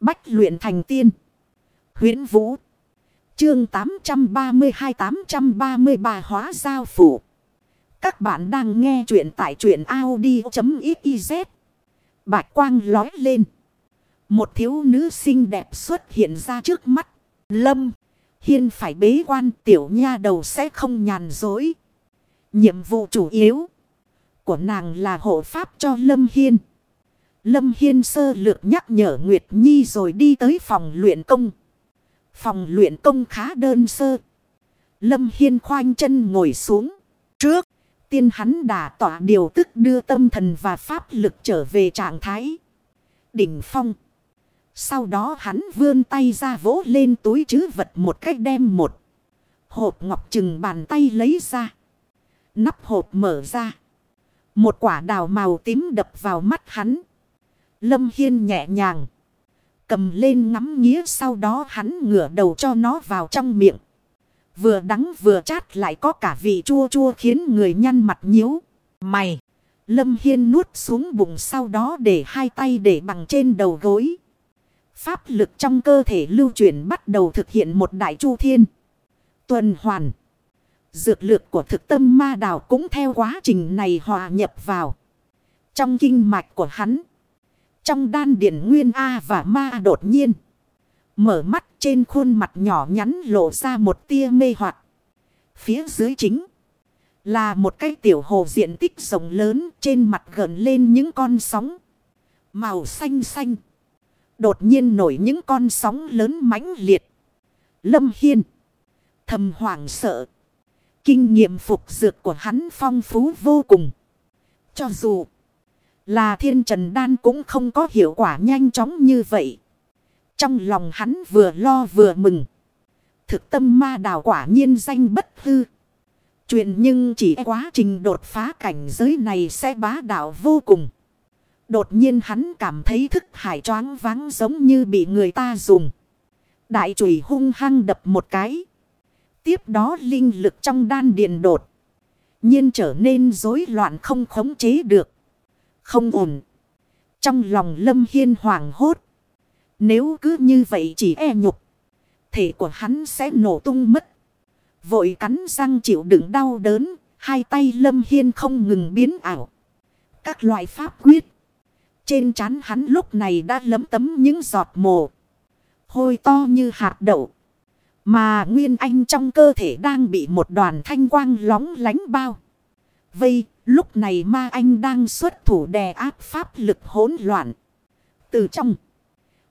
Bách luyện thành tiên. huyễn Vũ. Chương 832-833 hóa giao phủ. Các bạn đang nghe truyện tại truyện Audi.xyz. Bạch quang lói lên. Một thiếu nữ xinh đẹp xuất hiện ra trước mắt. Lâm. Hiên phải bế quan, tiểu nha đầu sẽ không nhàn dối. Nhiệm vụ chủ yếu của nàng là hộ pháp cho Lâm Hiên. Lâm Hiên sơ lược nhắc nhở Nguyệt Nhi rồi đi tới phòng luyện công. Phòng luyện công khá đơn sơ. Lâm Hiên khoanh chân ngồi xuống. Trước, tiên hắn đã tỏa điều tức đưa tâm thần và pháp lực trở về trạng thái. Đỉnh phong. Sau đó hắn vươn tay ra vỗ lên túi chứ vật một cách đem một. Hộp ngọc chừng bàn tay lấy ra. Nắp hộp mở ra. Một quả đào màu tím đập vào mắt hắn. Lâm Hiên nhẹ nhàng. Cầm lên ngắm nghía sau đó hắn ngửa đầu cho nó vào trong miệng. Vừa đắng vừa chát lại có cả vị chua chua khiến người nhăn mặt nhíu. Mày! Lâm Hiên nuốt xuống bụng sau đó để hai tay để bằng trên đầu gối. Pháp lực trong cơ thể lưu chuyển bắt đầu thực hiện một đại chu thiên. Tuần hoàn. Dược lược của thực tâm ma đảo cũng theo quá trình này hòa nhập vào. Trong kinh mạch của hắn. Trong đan điển nguyên A và ma đột nhiên. Mở mắt trên khuôn mặt nhỏ nhắn lộ ra một tia mê hoặc Phía dưới chính. Là một cái tiểu hồ diện tích rộng lớn trên mặt gần lên những con sóng. Màu xanh xanh. Đột nhiên nổi những con sóng lớn mãnh liệt. Lâm Hiên. Thầm hoảng sợ. Kinh nghiệm phục dược của hắn phong phú vô cùng. Cho dù là thiên trần đan cũng không có hiệu quả nhanh chóng như vậy. Trong lòng hắn vừa lo vừa mừng. Thực tâm ma đào quả nhiên danh bất hư. Chuyện nhưng chỉ quá trình đột phá cảnh giới này sẽ bá đạo vô cùng. Đột nhiên hắn cảm thấy thức hải choáng váng giống như bị người ta dùng. Đại chùy hung hăng đập một cái. Tiếp đó linh lực trong đan điền đột. nhiên trở nên rối loạn không khống chế được. Không ổn. Trong lòng lâm hiên hoảng hốt. Nếu cứ như vậy chỉ e nhục. Thể của hắn sẽ nổ tung mất. Vội cắn răng chịu đựng đau đớn. Hai tay lâm hiên không ngừng biến ảo. Các loại pháp quyết. Trên trán hắn lúc này đã lấm tấm những giọt mồ. Hôi to như hạt đậu. Mà Nguyên Anh trong cơ thể đang bị một đoàn thanh quang lóng lánh bao. Vây, lúc này ma anh đang xuất thủ đè áp pháp lực hỗn loạn. Từ trong,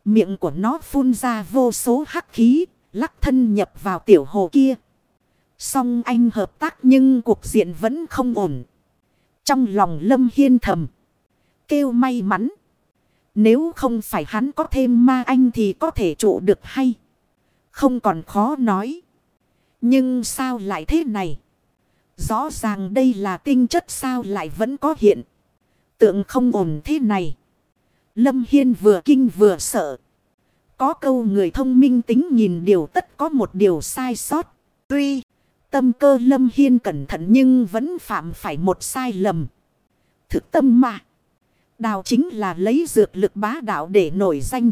miệng của nó phun ra vô số hắc khí, lắc thân nhập vào tiểu hồ kia. Song anh hợp tác nhưng cuộc diện vẫn không ổn. Trong lòng lâm hiên thầm. Kêu may mắn. Nếu không phải hắn có thêm ma anh thì có thể trụ được hay. Không còn khó nói. Nhưng sao lại thế này? Rõ ràng đây là tinh chất sao lại vẫn có hiện. Tượng không ổn thế này. Lâm Hiên vừa kinh vừa sợ. Có câu người thông minh tính nhìn điều tất có một điều sai sót. Tuy, tâm cơ Lâm Hiên cẩn thận nhưng vẫn phạm phải một sai lầm. Thực tâm mà. Đào chính là lấy dược lực bá đạo để nổi danh.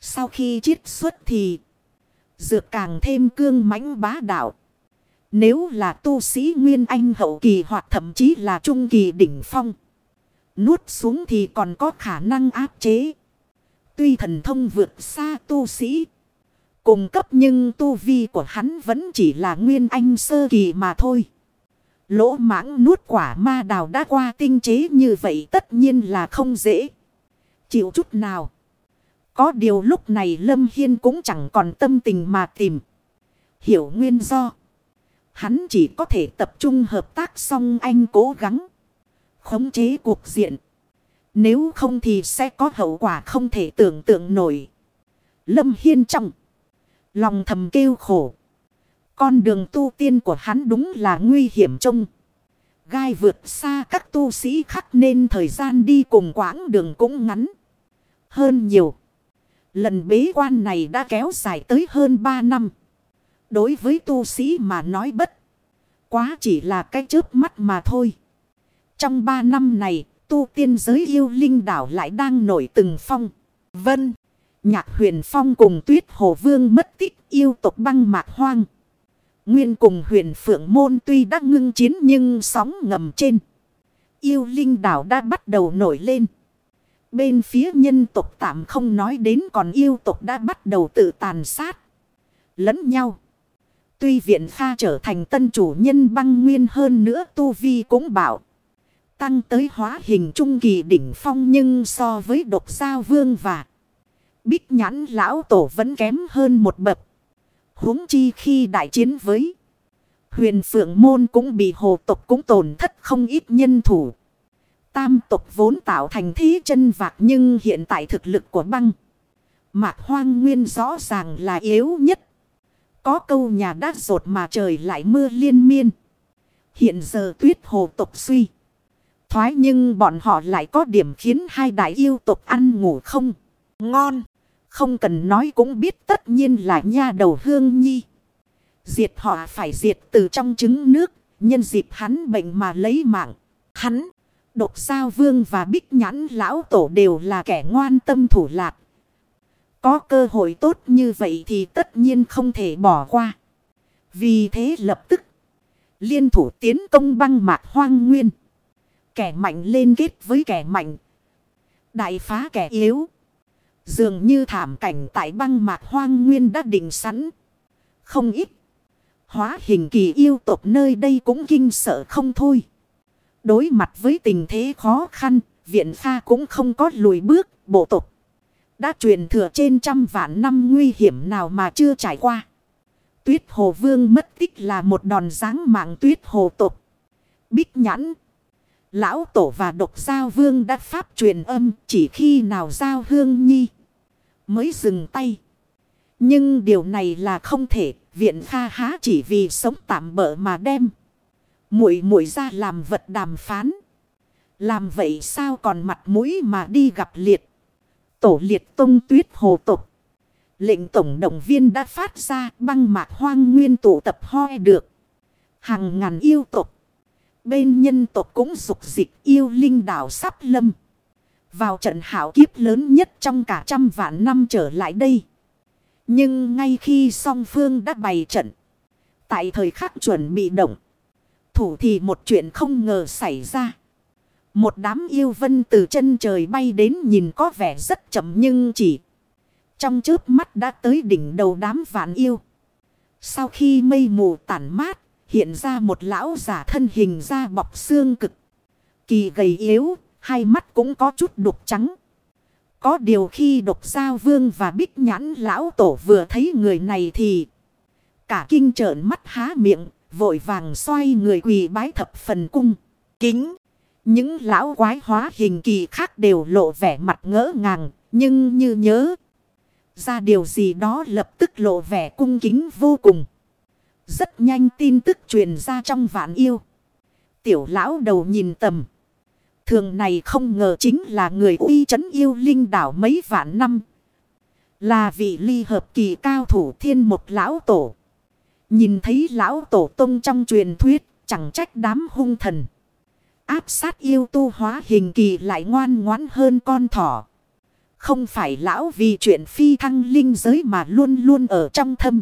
Sau khi chiết xuất thì, dược càng thêm cương mãnh bá đạo. Nếu là tu sĩ Nguyên Anh hậu kỳ hoặc thậm chí là trung kỳ đỉnh phong. Nuốt xuống thì còn có khả năng áp chế. Tuy thần thông vượt xa tu sĩ. Cùng cấp nhưng tu vi của hắn vẫn chỉ là Nguyên Anh sơ kỳ mà thôi. Lỗ mãng nuốt quả ma đào đã qua tinh chế như vậy tất nhiên là không dễ. Chịu chút nào. Có điều lúc này Lâm Hiên cũng chẳng còn tâm tình mà tìm. Hiểu nguyên do. Hắn chỉ có thể tập trung hợp tác xong anh cố gắng. Khống chế cuộc diện. Nếu không thì sẽ có hậu quả không thể tưởng tượng nổi. Lâm Hiên trọng. Lòng thầm kêu khổ. Con đường tu tiên của hắn đúng là nguy hiểm trông. Gai vượt xa các tu sĩ khác nên thời gian đi cùng quãng đường cũng ngắn. Hơn nhiều. Lần bế quan này đã kéo dài tới hơn 3 năm. Đối với tu sĩ mà nói bất. Quá chỉ là cái chớp mắt mà thôi. Trong ba năm này, tu tiên giới yêu linh đảo lại đang nổi từng phong. Vân. Nhạc huyền phong cùng tuyết hồ vương mất tích yêu tộc băng mạc hoang. Nguyên cùng huyền phượng môn tuy đã ngưng chiến nhưng sóng ngầm trên. Yêu linh đảo đã bắt đầu nổi lên. Bên phía nhân tộc tạm không nói đến còn yêu tộc đã bắt đầu tự tàn sát. Lẫn nhau. Tuy viện pha trở thành tân chủ nhân băng nguyên hơn nữa tu vi cũng bảo. Tăng tới hóa hình trung kỳ đỉnh phong nhưng so với độc giao vương và bích nhãn lão tổ vẫn kém hơn một bậc. huống chi khi đại chiến với huyền phượng môn cũng bị hồ tộc cũng tổn thất không ít nhân thủ. Tam tộc vốn tạo thành thí chân vạc nhưng hiện tại thực lực của băng. Mạc hoang nguyên rõ ràng là yếu nhất. Có câu nhà đát rột mà trời lại mưa liên miên. Hiện giờ tuyết hồ tộc suy. Thoái nhưng bọn họ lại có điểm khiến hai đại yêu tộc ăn ngủ không. Ngon. Không cần nói cũng biết tất nhiên là nha đầu hương nhi. Diệt họ phải diệt từ trong trứng nước. Nhân dịp hắn bệnh mà lấy mạng. Hắn. Độc sao vương và bích nhãn lão tổ đều là kẻ ngoan tâm thủ lạc. Có cơ hội tốt như vậy thì tất nhiên không thể bỏ qua. Vì thế lập tức. Liên thủ tiến công băng mạc hoang nguyên. Kẻ mạnh lên kết với kẻ mạnh. Đại phá kẻ yếu. Dường như thảm cảnh tại băng mạc hoang nguyên đã định sẵn. Không ít. Hóa hình kỳ yêu tộc nơi đây cũng kinh sợ không thôi. Đối mặt với tình thế khó khăn, viện pha cũng không có lùi bước, bộ tộc. Đã truyền thừa trên trăm vạn năm nguy hiểm nào mà chưa trải qua. Tuyết hồ vương mất tích là một đòn giáng mạng tuyết hồ tộc. Bích nhãn. Lão tổ và độc giao vương đã pháp truyền âm, chỉ khi nào giao hương nhi. Mới dừng tay. Nhưng điều này là không thể. Viện pha há chỉ vì sống tạm bỡ mà đem muội muội ra làm vật đàm phán. Làm vậy sao còn mặt mũi mà đi gặp liệt. Tổ liệt tông tuyết hồ tục. Lệnh tổng động viên đã phát ra, băng mạc hoang nguyên tụ tập hoi được. Hàng ngàn yêu tục. Bên nhân tộc cũng dục dịch yêu linh đảo sắp lâm. Vào trận hảo kiếp lớn nhất trong cả trăm vạn năm trở lại đây. Nhưng ngay khi song phương đã bày trận. Tại thời khắc chuẩn bị động, thủ thì một chuyện không ngờ xảy ra. Một đám yêu vân từ chân trời bay đến nhìn có vẻ rất chậm nhưng chỉ trong chớp mắt đã tới đỉnh đầu đám vạn yêu. Sau khi mây mù tản mát, hiện ra một lão giả thân hình da bọc xương cực. Kỳ gầy yếu, hai mắt cũng có chút đục trắng. Có điều khi độc giao vương và bích nhãn lão tổ vừa thấy người này thì cả kinh trợn mắt há miệng, vội vàng xoay người quỳ bái thập phần cung. Kính. Những lão quái hóa hình kỳ khác đều lộ vẻ mặt ngỡ ngàng. Nhưng như nhớ. Ra điều gì đó lập tức lộ vẻ cung kính vô cùng. Rất nhanh tin tức truyền ra trong vạn yêu. Tiểu lão đầu nhìn tầm. Thường này không ngờ chính là người uy chấn yêu linh đảo mấy vạn năm. Là vị ly hợp kỳ cao thủ thiên một lão tổ. Nhìn thấy lão tổ tông trong truyền thuyết, chẳng trách đám hung thần. Áp sát yêu tu hóa hình kỳ lại ngoan ngoãn hơn con thỏ. Không phải lão vì chuyện phi thăng linh giới mà luôn luôn ở trong thâm.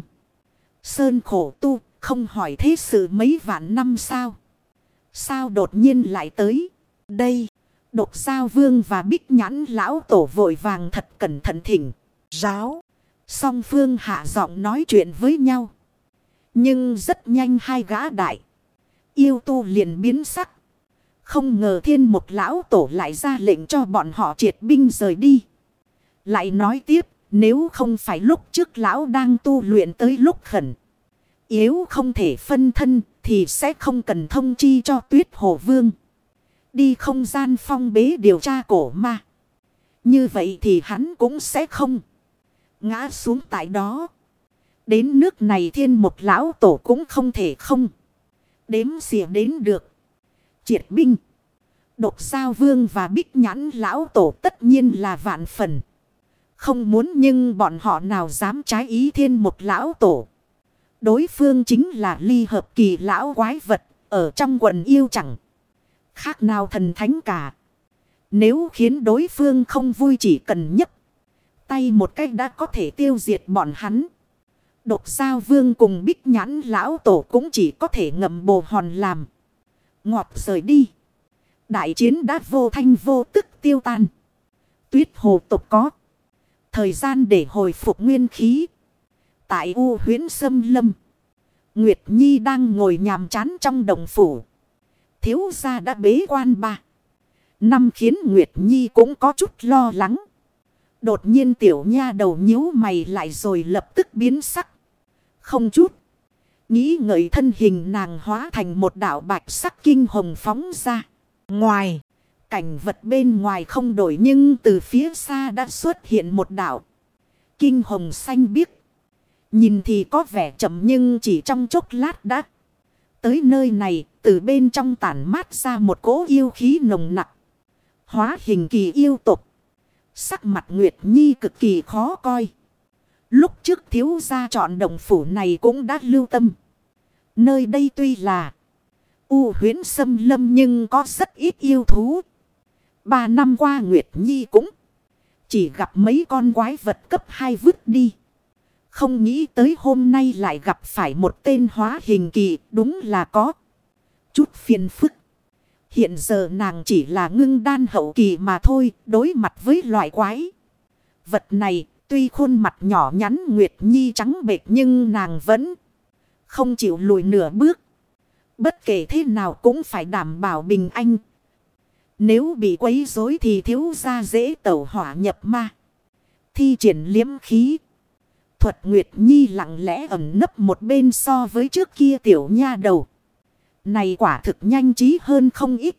Sơn khổ tu, không hỏi thế sự mấy vạn năm sao. Sao đột nhiên lại tới? Đây, độc sao vương và bích nhãn lão tổ vội vàng thật cẩn thận thỉnh. Ráo, song phương hạ giọng nói chuyện với nhau. Nhưng rất nhanh hai gã đại. Yêu tu liền biến sắc. Không ngờ thiên một lão tổ lại ra lệnh cho bọn họ triệt binh rời đi. Lại nói tiếp, nếu không phải lúc trước lão đang tu luyện tới lúc khẩn. Yếu không thể phân thân thì sẽ không cần thông chi cho tuyết hồ vương. Đi không gian phong bế điều tra cổ ma. Như vậy thì hắn cũng sẽ không ngã xuống tại đó. Đến nước này thiên một lão tổ cũng không thể không. Đếm xỉa đến được. Triệt binh. Độc sao vương và bích nhãn lão tổ tất nhiên là vạn phần. Không muốn nhưng bọn họ nào dám trái ý thiên một lão tổ. Đối phương chính là ly hợp kỳ lão quái vật, ở trong quần yêu chẳng. Khác nào thần thánh cả. Nếu khiến đối phương không vui chỉ cần nhấp tay một cách đã có thể tiêu diệt bọn hắn. Độc sao vương cùng bích nhãn lão tổ cũng chỉ có thể ngậm bồ hòn làm. Ngọt rời đi. Đại chiến đã vô thanh vô tức tiêu tan. Tuyết hồ tục có. Thời gian để hồi phục nguyên khí. Tại U huyến sâm lâm. Nguyệt Nhi đang ngồi nhàm chán trong đồng phủ. Thiếu gia đã bế quan ba. Năm khiến Nguyệt Nhi cũng có chút lo lắng. Đột nhiên tiểu nha đầu nhíu mày lại rồi lập tức biến sắc. Không chút. Nghĩ ngợi thân hình nàng hóa thành một đảo bạch sắc kinh hồng phóng ra. Ngoài. Cảnh vật bên ngoài không đổi nhưng từ phía xa đã xuất hiện một đảo. Kinh hồng xanh biếc. Nhìn thì có vẻ chậm nhưng chỉ trong chốc lát đã. Tới nơi này, từ bên trong tản mát ra một cỗ yêu khí nồng nặc Hóa hình kỳ yêu tục. Sắc mặt Nguyệt Nhi cực kỳ khó coi. Lúc trước thiếu gia chọn đồng phủ này cũng đã lưu tâm. Nơi đây tuy là u huyến xâm lâm nhưng có rất ít yêu thú. Ba năm qua Nguyệt Nhi cũng chỉ gặp mấy con quái vật cấp 2 vứt đi. Không nghĩ tới hôm nay lại gặp phải một tên hóa hình kỳ, đúng là có. Chút phiền phức. Hiện giờ nàng chỉ là ngưng đan hậu kỳ mà thôi, đối mặt với loại quái. Vật này, tuy khuôn mặt nhỏ nhắn Nguyệt Nhi trắng bệch nhưng nàng vẫn không chịu lùi nửa bước. Bất kể thế nào cũng phải đảm bảo bình an. Nếu bị quấy rối thì thiếu ra dễ tẩu hỏa nhập ma. Thi triển liếm khí. Thuật Nguyệt Nhi lặng lẽ ẩn nấp một bên so với trước kia tiểu nha đầu. Này quả thực nhanh trí hơn không ít.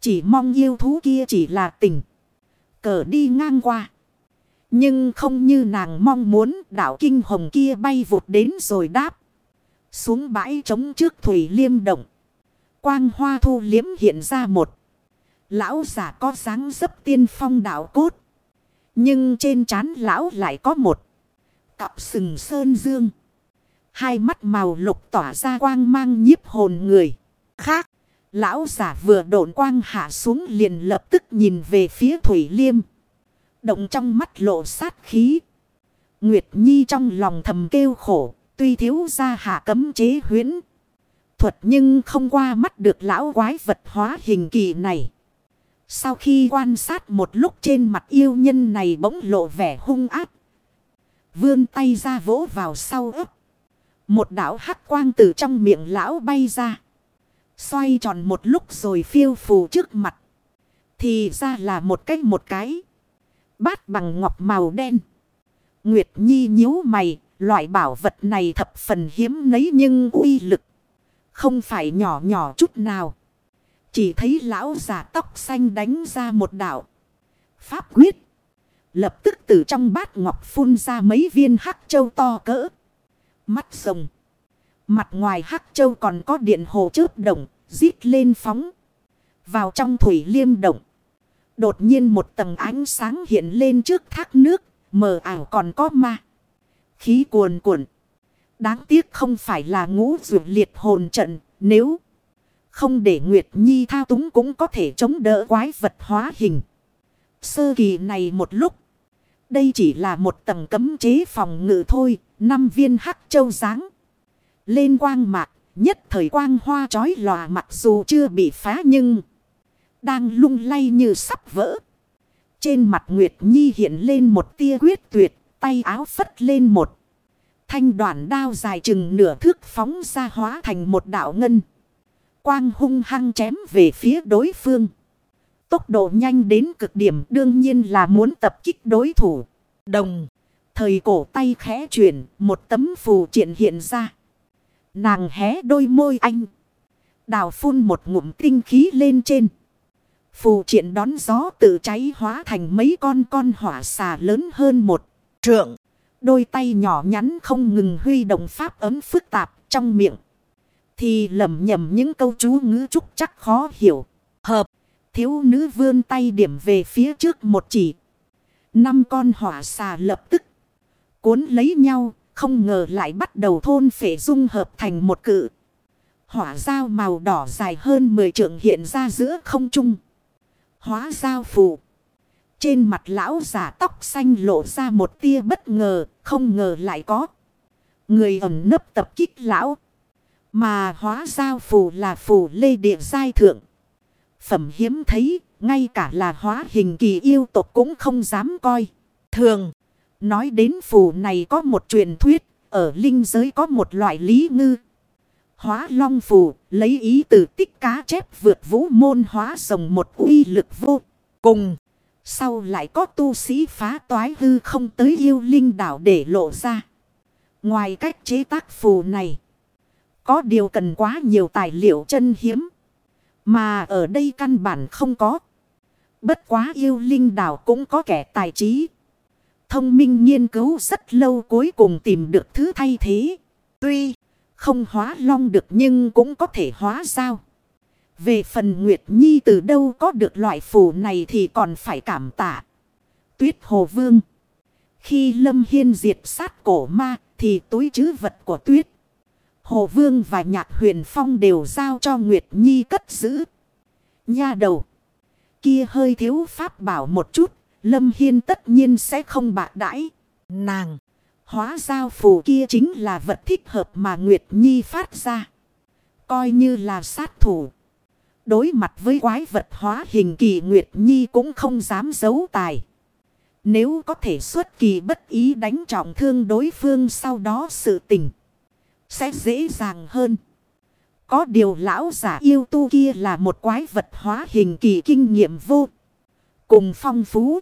Chỉ mong yêu thú kia chỉ là tình. Cờ đi ngang qua. Nhưng không như nàng mong muốn đảo kinh hồng kia bay vụt đến rồi đáp. Xuống bãi trống trước thủy liêm động. Quang hoa thu liếm hiện ra một. Lão giả có dáng dấp tiên phong đạo cốt. Nhưng trên trán lão lại có một. Cặp sừng sơn dương. Hai mắt màu lục tỏa ra quang mang nhiếp hồn người. Khác. Lão giả vừa độn quang hạ xuống liền lập tức nhìn về phía Thủy Liêm. Động trong mắt lộ sát khí. Nguyệt Nhi trong lòng thầm kêu khổ. Tuy thiếu ra hạ cấm chế huyến. Thuật nhưng không qua mắt được lão quái vật hóa hình kỳ này. Sau khi quan sát một lúc trên mặt yêu nhân này bỗng lộ vẻ hung áp. Vươn tay ra vỗ vào sau ấp. Một đảo hắc quang từ trong miệng lão bay ra. Xoay tròn một lúc rồi phiêu phù trước mặt. Thì ra là một cái một cái. Bát bằng ngọc màu đen. Nguyệt Nhi nhíu mày. Loại bảo vật này thập phần hiếm nấy nhưng uy lực. Không phải nhỏ nhỏ chút nào. Chỉ thấy lão giả tóc xanh đánh ra một đạo. Pháp quyết. Lập tức từ trong bát ngọc phun ra mấy viên hắc châu to cỡ. Mắt rồng. Mặt ngoài hắc châu còn có điện hồ chớp đồng giết lên phóng. Vào trong thủy liêm động. Đột nhiên một tầng ánh sáng hiện lên trước thác nước, mờ ảo còn có ma. Khí cuồn cuộn. Đáng tiếc không phải là ngũ dụ liệt hồn trận, nếu không để Nguyệt Nhi thao túng cũng có thể chống đỡ quái vật hóa hình. Sơ kỳ này một lúc. Đây chỉ là một tầng cấm chế phòng ngự thôi, năm viên hắc châu dáng lên quang mạc, nhất thời quang hoa chói lòa mặc dù chưa bị phá nhưng đang lung lay như sắp vỡ. Trên mặt Nguyệt Nhi hiện lên một tia quyết tuyệt, tay áo phất lên một. Thanh đoạn đao dài chừng nửa thước phóng ra hóa thành một đạo ngân. Quang hung hăng chém về phía đối phương. Tốc độ nhanh đến cực điểm đương nhiên là muốn tập kích đối thủ. Đồng. Thời cổ tay khẽ chuyển, một tấm phù triển hiện ra. Nàng hé đôi môi anh. Đào phun một ngụm tinh khí lên trên. Phù triển đón gió tự cháy hóa thành mấy con con hỏa xà lớn hơn một trượng. Đôi tay nhỏ nhắn không ngừng huy động pháp ấm phức tạp trong miệng. Thì lầm nhầm những câu chú ngữ trúc chắc khó hiểu. Hợp. Thiếu nữ vươn tay điểm về phía trước một chỉ. Năm con hỏa xà lập tức. Cuốn lấy nhau, không ngờ lại bắt đầu thôn phệ dung hợp thành một cự. Hỏa dao màu đỏ dài hơn 10 trượng hiện ra giữa không trung. Hóa dao phù. Trên mặt lão giả tóc xanh lộ ra một tia bất ngờ, không ngờ lại có. Người ẩn nấp tập kích lão. Mà hóa giao phù là phù lê địa giai thượng. Phẩm hiếm thấy, ngay cả là hóa hình kỳ yêu tộc cũng không dám coi. Thường, nói đến phù này có một truyền thuyết, ở linh giới có một loại lý ngư. Hóa long phù, lấy ý từ tích cá chép vượt vũ môn hóa rồng một uy lực vô cùng. Sau lại có tu sĩ phá toái hư không tới yêu linh đảo để lộ ra. Ngoài cách chế tác phù này, có điều cần quá nhiều tài liệu chân hiếm. Mà ở đây căn bản không có. Bất quá yêu linh đảo cũng có kẻ tài trí. Thông minh nghiên cứu rất lâu cuối cùng tìm được thứ thay thế. Tuy không hóa long được nhưng cũng có thể hóa sao. Về phần Nguyệt Nhi từ đâu có được loại phù này thì còn phải cảm tạ. Tuyết Hồ Vương. Khi Lâm Hiên diệt sát cổ ma thì túi chứ vật của Tuyết. Hồ Vương và Nhạc Huyền Phong đều giao cho Nguyệt Nhi cất giữ. Nha đầu. Kia hơi thiếu pháp bảo một chút. Lâm Hiên tất nhiên sẽ không bạc đãi. Nàng. Hóa giao phù kia chính là vật thích hợp mà Nguyệt Nhi phát ra. Coi như là sát thủ. Đối mặt với quái vật hóa hình kỳ Nguyệt Nhi cũng không dám giấu tài. Nếu có thể xuất kỳ bất ý đánh trọng thương đối phương sau đó sự tình. Sẽ dễ dàng hơn. Có điều lão giả yêu tu kia là một quái vật hóa hình kỳ kinh nghiệm vô. Cùng phong phú.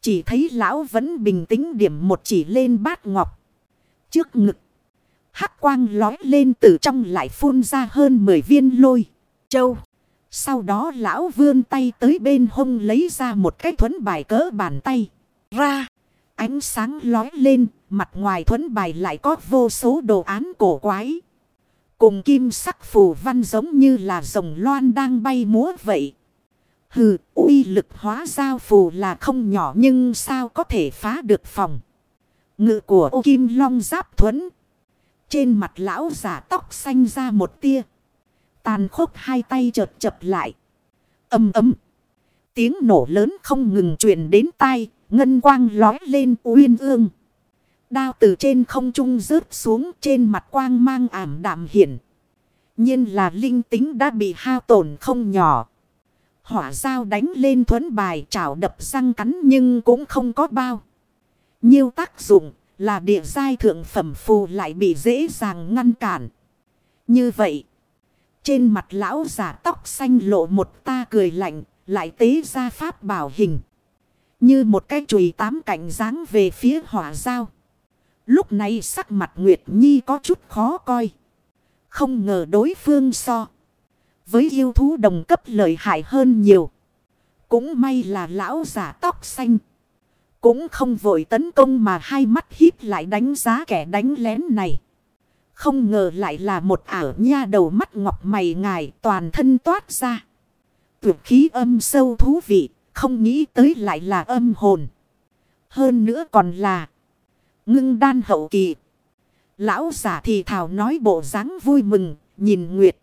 Chỉ thấy lão vẫn bình tĩnh điểm một chỉ lên bát ngọc. Trước ngực. Hắc quang lói lên từ trong lại phun ra hơn 10 viên lôi. Châu. Sau đó lão vươn tay tới bên hông lấy ra một cái thuẫn bài cỡ bàn tay. Ra. Ánh sáng lói lên. Mặt ngoài thuẫn bài lại có vô số đồ án cổ quái. Cùng kim sắc phù văn giống như là rồng loan đang bay múa vậy. Hừ, uy lực hóa giao phù là không nhỏ nhưng sao có thể phá được phòng. Ngự của ô kim long giáp thuẫn. Trên mặt lão giả tóc xanh ra một tia. Tàn khốc hai tay chợt chập lại. Âm ấm. Tiếng nổ lớn không ngừng truyền đến tai. Ngân quang lói lên uyên ương. Đao từ trên không trung rớt xuống trên mặt quang mang ảm đạm hiển. nhiên là linh tính đã bị hao tổn không nhỏ. Hỏa dao đánh lên thuấn bài chảo đập răng cắn nhưng cũng không có bao. Nhiều tác dụng là địa giai thượng phẩm phù lại bị dễ dàng ngăn cản. Như vậy, trên mặt lão giả tóc xanh lộ một ta cười lạnh, lại tế ra pháp bảo hình. Như một cái chùy tám cạnh dáng về phía hỏa dao. Lúc này sắc mặt Nguyệt Nhi có chút khó coi. Không ngờ đối phương so. Với yêu thú đồng cấp lợi hại hơn nhiều. Cũng may là lão giả tóc xanh. Cũng không vội tấn công mà hai mắt híp lại đánh giá kẻ đánh lén này. Không ngờ lại là một ảo nha đầu mắt ngọc mày ngài toàn thân toát ra. Tuyệt khí âm sâu thú vị, không nghĩ tới lại là âm hồn. Hơn nữa còn là ngưng đan hậu kỳ. Lão giả thì thảo nói bộ dáng vui mừng, nhìn Nguyệt.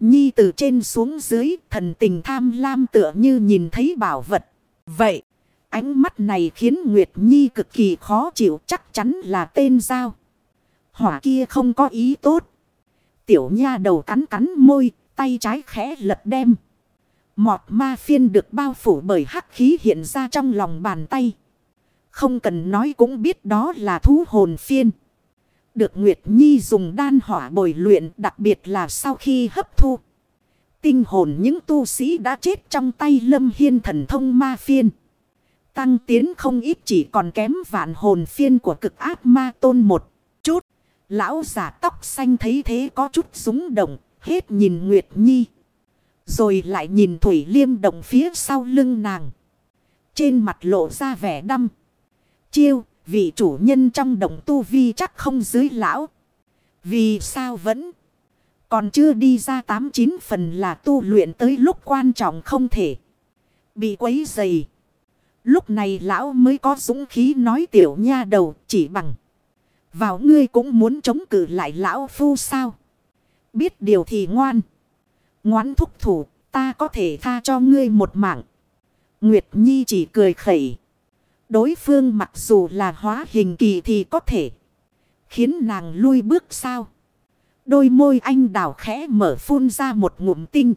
Nhi từ trên xuống dưới, thần tình tham lam tựa như nhìn thấy bảo vật. Vậy, ánh mắt này khiến Nguyệt Nhi cực kỳ khó chịu chắc chắn là tên giao. Hỏa kia không có ý tốt. Tiểu nha đầu cắn cắn môi, tay trái khẽ lật đem. Mọt ma phiên được bao phủ bởi hắc khí hiện ra trong lòng bàn tay. Không cần nói cũng biết đó là thú hồn phiên. Được Nguyệt Nhi dùng đan hỏa bồi luyện đặc biệt là sau khi hấp thu. Tinh hồn những tu sĩ đã chết trong tay lâm hiên thần thông ma phiên. Tăng tiến không ít chỉ còn kém vạn hồn phiên của cực ác ma tôn một. Lão giả tóc xanh thấy thế có chút súng động, hết nhìn Nguyệt Nhi. Rồi lại nhìn Thủy Liêm động phía sau lưng nàng. Trên mặt lộ ra vẻ đăm. Chiêu, vị chủ nhân trong động tu vi chắc không dưới lão. Vì sao vẫn còn chưa đi ra tám chín phần là tu luyện tới lúc quan trọng không thể bị quấy dày. Lúc này lão mới có dũng khí nói tiểu nha đầu chỉ bằng. Vào ngươi cũng muốn chống cự lại lão phu sao. Biết điều thì ngoan. Ngoãn thúc thủ, ta có thể tha cho ngươi một mạng. Nguyệt Nhi chỉ cười khẩy. Đối phương mặc dù là hóa hình kỳ thì có thể. Khiến nàng lui bước sao. Đôi môi anh đào khẽ mở phun ra một ngụm tinh.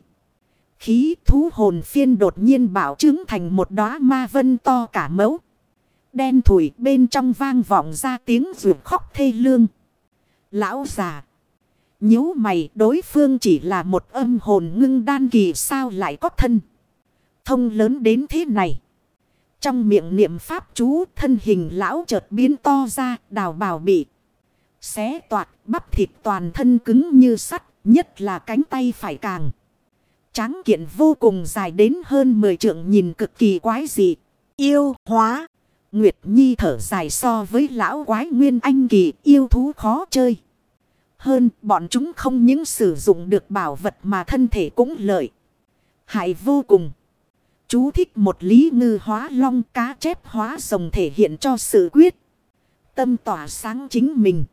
Khí thú hồn phiên đột nhiên bảo chứng thành một đóa ma vân to cả mẫu. Đen thủi, bên trong vang vọng ra tiếng rượu khóc thê lương. Lão già. nhíu mày, đối phương chỉ là một âm hồn ngưng đan kỳ sao lại có thân. Thông lớn đến thế này. Trong miệng niệm pháp chú, thân hình lão chợt biến to ra, đào bào bị. Xé toạt bắp thịt toàn thân cứng như sắt, nhất là cánh tay phải càng. Tráng kiện vô cùng dài đến hơn 10 trượng nhìn cực kỳ quái dị. Yêu hóa. Nguyệt Nhi thở dài so với lão quái nguyên anh kỳ yêu thú khó chơi. Hơn, bọn chúng không những sử dụng được bảo vật mà thân thể cũng lợi. Hại vô cùng. Chú thích một lý ngư hóa long cá chép hóa rồng thể hiện cho sự quyết. Tâm tỏa sáng chính mình.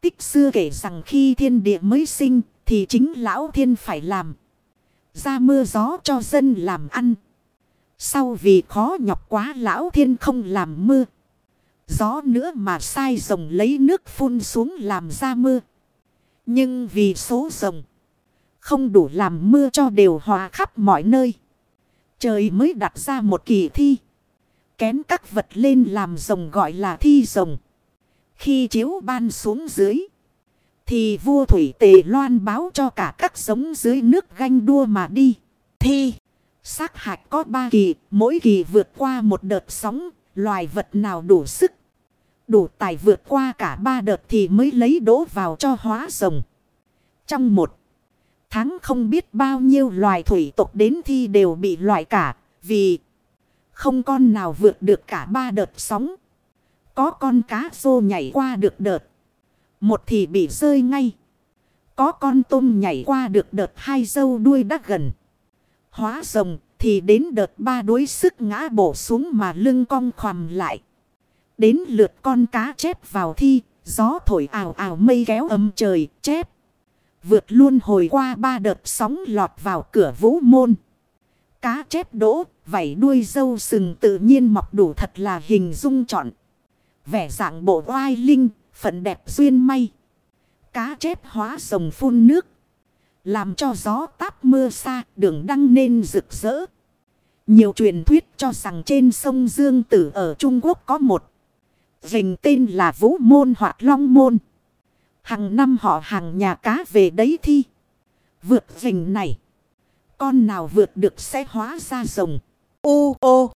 Tích xưa kể rằng khi thiên địa mới sinh thì chính lão thiên phải làm. Ra mưa gió cho dân làm ăn. Sau vì khó nhọc quá lão thiên không làm mưa. Gió nữa mà sai rồng lấy nước phun xuống làm ra mưa. Nhưng vì số rồng, không đủ làm mưa cho đều hòa khắp mọi nơi. Trời mới đặt ra một kỳ thi. Kén các vật lên làm rồng gọi là thi rồng. Khi chiếu ban xuống dưới. Thì vua Thủy Tề loan báo cho cả các giống dưới nước ganh đua mà đi. Thi. Xác hạch có ba kỳ. Mỗi kỳ vượt qua một đợt sóng. Loài vật nào đủ sức. Đủ tài vượt qua cả ba đợt thì mới lấy đỗ vào cho hóa rồng. Trong một tháng không biết bao nhiêu loài thủy tộc đến thi đều bị loại cả. Vì không con nào vượt được cả ba đợt sóng. Có con cá rô nhảy qua được đợt. Một thì bị rơi ngay. Có con tôm nhảy qua được đợt, hai dâu đuôi đắt gần. Hóa rồng thì đến đợt ba đuối sức ngã bổ xuống mà lưng cong khoằm lại. Đến lượt con cá chép vào thi, gió thổi ảo ảo mây kéo âm trời, chép. Vượt luôn hồi qua ba đợt sóng lọt vào cửa vũ môn. Cá chép đỗ, vảy đuôi dâu sừng tự nhiên mọc đủ thật là hình dung trọn. Vẻ dạng bộ oai linh, phận đẹp duyên may. Cá chép hóa rồng phun nước. Làm cho gió táp mưa xa, đường đăng nên rực rỡ. Nhiều truyền thuyết cho rằng trên sông Dương Tử ở Trung Quốc có một vịnh tên là Vũ Môn hoặc Long Môn. Hằng năm họ hàng nhà cá về đấy thi. Vượt vịnh này. Con nào vượt được sẽ hóa ra rồng. Ô ô.